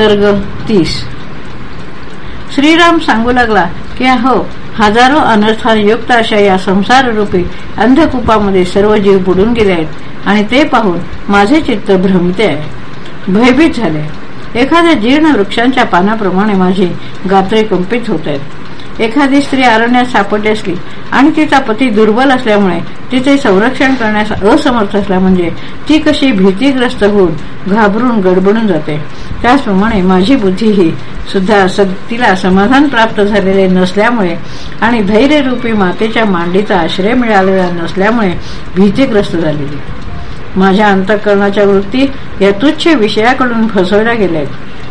सर्ग तीस. श्रीराम सांगू लागला की हो हजारो अनर्थान युक्त अशा या संसार रूपी अंधकूपामध्ये सर्व जीव बुडून गेले आहेत आणि ते पाहून माझे चित्त भ्रमिते आहे. भयभीत झाले. एखाद्या जीर्ण वृक्षांच्या पानाप्रमाणे माझे गात्रे कंपित होत आहेत. एखादी स्त्री अरण्यात सापडली असली आणि तिचा पती दुर्बल असल्यामुळे तिचे संरक्षण करण्यास असमर्थ असला म्हणजे ती कशी भीतीग्रस्त होऊन घाबरून गडबडून जाते. त्याचप्रमाणे माझी बुद्धी ही सुद्धा तिला समाधान प्राप्त झालेले नसल्यामुळे आणि धैर्यरूपी मातेच्या मांडीचा आश्रय मिळालेला नसल्यामुळे भीतीग्रस्त झालेली. माझ्या अंतःकरणाच्या वृत्ती या तुच्छ विषयाकडून फसवल्या गेल्या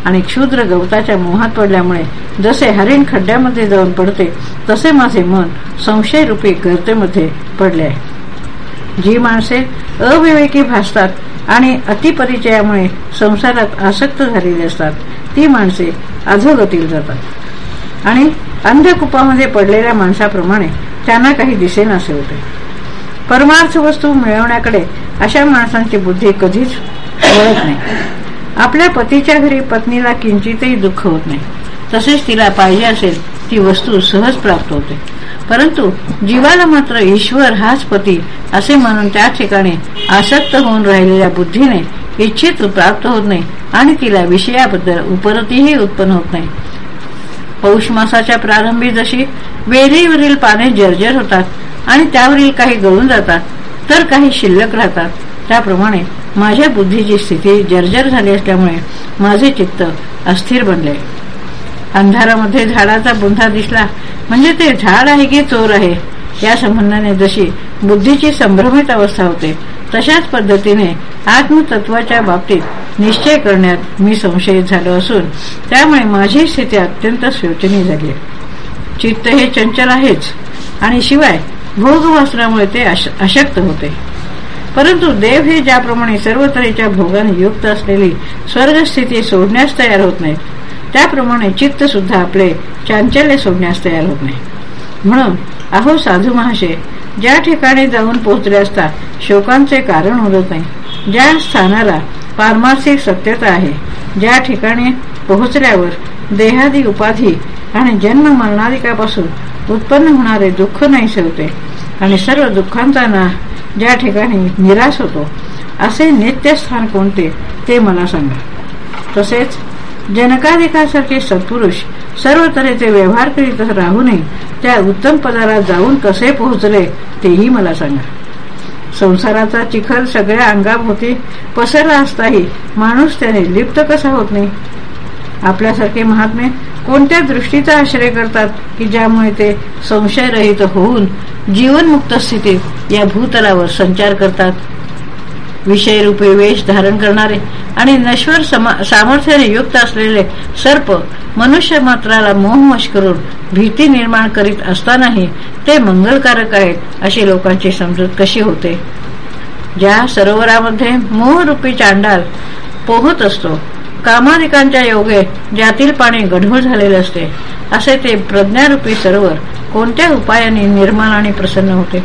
आणि क्षुद्र गवताच्या मोहात पडल्यामुळे जसे हरिण खड्ड्यामध्ये जाऊन पडते तसे माझे मन संशयरूपी गर्तेमध्ये पडले आहे. जी माणसे अविवेकी भासतात आणि अतिपरिचयामुळे संसारात आसक्त झालेली असतात ती माणसे अधोगतील जातात. आणि अंधकुपामध्ये पडलेल्या माणसाप्रमाणे त्यांना काही दिसेनासे होते परमार्थ वस्तू मिळवण्याकडे अशा माणसांची बुद्धी कधीच वळत नाही. आपल्या पतीच्या घरी पत्नीला किंचितही दुःख होत नाही. तसेच तिला पाहिजे असेल ती वस्तू सहज प्राप्त होते. परंतु जीवाला मात्र ईश्वर हाच पती असे म्हणून त्या ठिकाणी आसक्त होऊन राहिलेल्या बुद्धीने इच्छित प्राप्त होत नाही आणि तिला विषयाबद्दल उपरतीही उत्पन्न होत नाही. पौष मासाच्या प्रारंभी जशी वेलीवरील पाने जर्जर होतात आणि त्यावरील काही गळून जातात तर काही शिल्लक राहतात. त्याप्रमाणे माझ्या बुद्धीची स्थिती जर्जर झाली असल्यामुळे माझे चित्त अस्थिर बनले. अंधारामध्ये झाडाचा बुंधा दिसला. म्हणजे ते झाड आहे की चोर आहे? या संबंधाने जशी बुद्धीची संभ्रमित अवस्था होते तशाच पद्धतीने आत्मतत्वाच्या बाबतीत निश्चय करण्यात मी संशयित झालो असून त्यामुळे माझी स्थिती अत्यंत शोचनीय झाली. चित्त हे चंचल आहेच आणि शिवाय भोगवासनामुळे ते अशक्त होते. परंतु देव हे ज्याप्रमाणे सर्व तऱ्हेच्या भोगाने युक्त असलेली स्वर्गस्थिती सोडण्यास तयार होत नाहीत त्याप्रमाणे चित्त सुद्धा आपले चांचल्य सोडण्यास तयार होत नाही. म्हणून अहो साधू महाशय ज्या ठिकाणी जाऊन पोहोचले असता शोकांचे कारण उरत नाही. ज्या स्थानाला पारमार्थिक सत्यता आहे ज्या ठिकाणी पोहोचल्यावर देहादी उपाधी आणि जन्म मरणाधिकापासून उत्पन्न होणारे दुःख नाही सेवते आणि सर्व दुःखांचा ना ज्या ठिकाणी निराश होतो असे नित्यस्थान कोणते ते मला सांगा. तसेच जनकाधिकासारखे सत्पुरुष सर्व तऱ्हेचे व्यवहार करीत राहूनही त्या उत्तम पदाला जाऊन कसे पोहोचले तेही मला सांगा. संसाराचा चिखल सगळ्या अंगाभोवती पसरला असताही माणूस त्याने लिप्त कसा होत नाही? आपल्यासारखे महात्मे कोणत्या दृष्टीचा आश्रय करतात की ज्यामुळे ते संशयरहित होऊन जीवनमुक्त स्थितीत या भूतलावर संचार करतात? विषयरूपे वेश धारण करणारे आणि नश्वर सामर्थ्याने युक्त असलेले सर्प मनुष्य मात्राला मोहमश करून भीती निर्माण करीत असतानाही ते मंगलकारक आहेत अशी लोकांची समजूत कशी होते? ज्या सरोवरामध्ये मोहरूपी चांडाल पोहत असतो कामाधिकांच्या योगे ज्यातील पाणी गढूळ झालेले असते असे ते प्रज्ञारूपी सरोवर कोणत्या उपायाने निर्मल आणि प्रसन्न होते?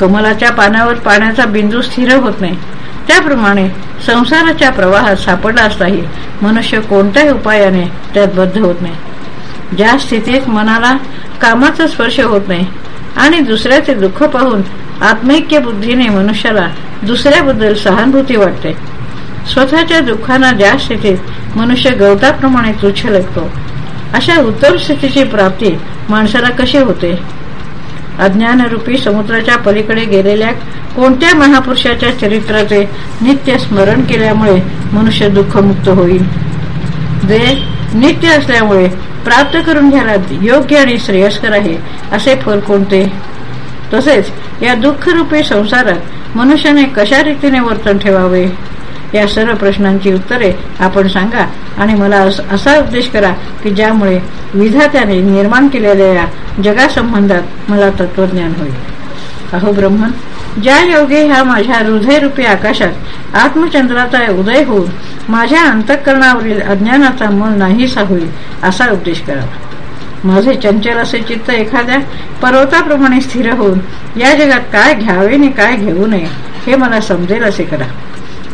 कमलाच्या पानावर पाण्याचा बिंदू स्थिर होत नाही. त्याप्रमाणे संसाराच्या प्रवाहात सापडला असताही मनुष्य कोणत्याही उपायाने त्यात बद्ध होत नाही. ज्या स्थितीत मनाला कामाचा स्पर्श होत नाही आणि दुसऱ्याचे दुःख पाहून आत्मैक्य बुद्धीने मनुष्याला दुसऱ्याबद्दल सहानुभूती वाटते स्वतःच्या दुःखांना ज्या स्थितीत मनुष्य गवताप्रमाणे तुच्छ लागतो अशा उत्तम स्थितीची प्राप्ती माणसाला कशी होते? अज्ञानरूपी समुद्राच्या पलीकडे गेलेल्या कोणत्या महापुरुषाच्या चरित्राचे नित्य स्मरण केल्यामुळे मनुष्य दुःखमुक्त होईल? जे नित्य असल्यामुळे प्राप्त करून घ्यायला योग्य आणि श्रेयस्कर आहे असे फल कोणते? तसेच या दुःखरूपी संसारात मनुष्याने कशा रीतीने वर्तन ठेवावे? या सर्व प्रश्नांची उत्तरे आपण सांगा. आणि मला असा उद्देश करा की ज्यामुळे विधात्याने निर्माण केलेल्या जगासंबंधात मला तत्वज्ञान होईल. अहो ब्रह्मन ज्या योगे ह्या माझ्या हृदयरूपी आकाशात आत्मचंद्राचा उदय होऊन माझ्या अंतःकरणावरील अज्ञानाचा मूळ नाहीसा होईल असा उद्देश करावा माझे चंचल असे चित्त एखाद्या पर्वताप्रमाणे स्थिर होऊन या जगात काय घ्यावे आणि काय घेऊ नये हे मला समजेल असे करा.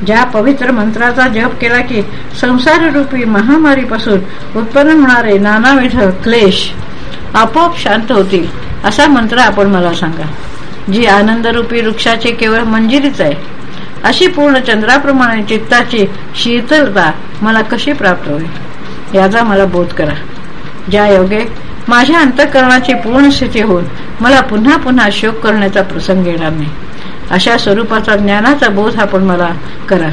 ज्या पवित्र मंत्राचा जप केला की संसार रूपी महामारीपासून उत्पन्न होणारे नानाविध क्लेश आपोआप शांत होतील असा मंत्र आपण मला सांगा. जी आनंदरूपी वृक्षाचे केवळ मंजिरीच आहे अशी पूर्ण चंद्राप्रमाणे चित्ताची शीतलता मला कशी प्राप्त होईल? याचा मला बोध करा. ज्या योगे माझ्या अंतकरणाची पूर्ण स्थिती होऊन मला पुन्हा पुन्हा शोक करण्याचा प्रसंग येणार नाही. अशा स्वरूपाचा ज्ञानाचा बोध आपण मला करा.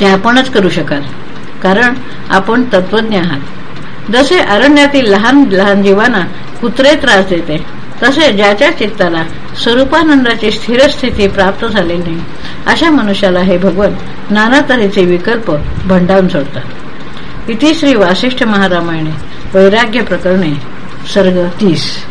ते आपणच करू शकाल. कारण आपण तत्वज्ञ आहात. जसे अरण्यातील लहान लहान जीवांना कुत्रे त्रास देते तसे ज्याच्या चित्ताला स्वरूपानंदाची स्थिर स्थिती प्राप्त झालेली नाही अशा मनुष्याला हे भगवान नाना तऱ्हेचे विकल्प भंडावून सोडतात. इथे श्री वासिष्ठ महारामायणे वैराग्य प्रकरणे सर्ग तीस.